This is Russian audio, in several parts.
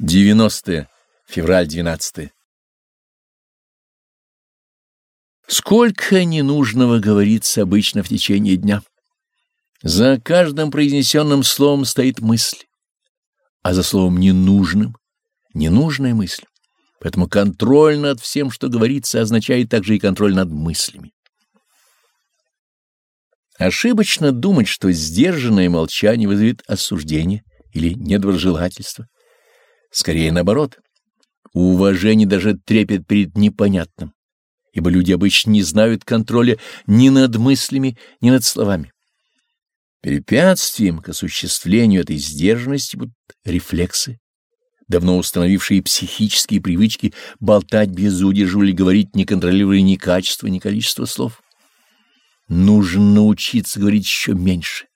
90 февраль 12 Сколько ненужного говорится обычно в течение дня. За каждым произнесенным словом стоит мысль, а за словом ненужным — ненужная мысль. Поэтому контроль над всем, что говорится, означает также и контроль над мыслями. Ошибочно думать, что сдержанное молчание вызовет осуждение или недоброжелательство. Скорее наоборот. Уважение даже трепет перед непонятным, ибо люди обычно не знают контроля ни над мыслями, ни над словами. Препятствием к осуществлению этой сдержанности будут рефлексы, давно установившие психические привычки болтать без удержу или говорить, не контролируя ни качество, ни количество слов. Нужно научиться говорить еще меньше,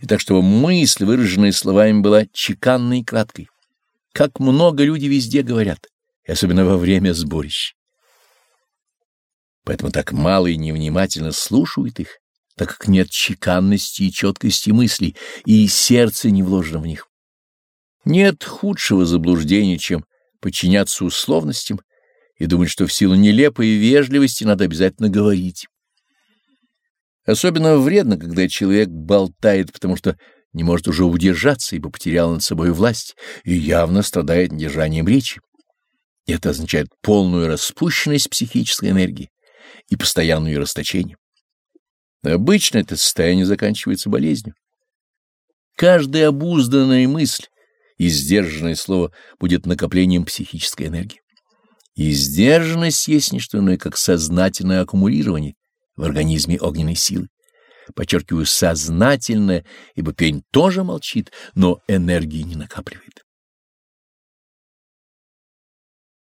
и так, чтобы мысль, выраженная словами, была чеканной и краткой. Как много люди везде говорят, и особенно во время сборищ. Поэтому так мало и невнимательно слушают их, так как нет чеканности и четкости мыслей, и сердце не вложено в них. Нет худшего заблуждения, чем подчиняться условностям и думать, что в силу нелепой вежливости надо обязательно говорить. Особенно вредно, когда человек болтает, потому что не может уже удержаться, ибо потерял над собой власть и явно страдает недержанием речи. Это означает полную распущенность психической энергии и постоянное ее расточение. Обычно это состояние заканчивается болезнью. Каждая обузданная мысль и сдержанное слово будет накоплением психической энергии. И сдержанность есть не что иное, как сознательное аккумулирование в организме огненной силы подчеркиваю, сознательное, ибо пень тоже молчит, но энергии не накапливает.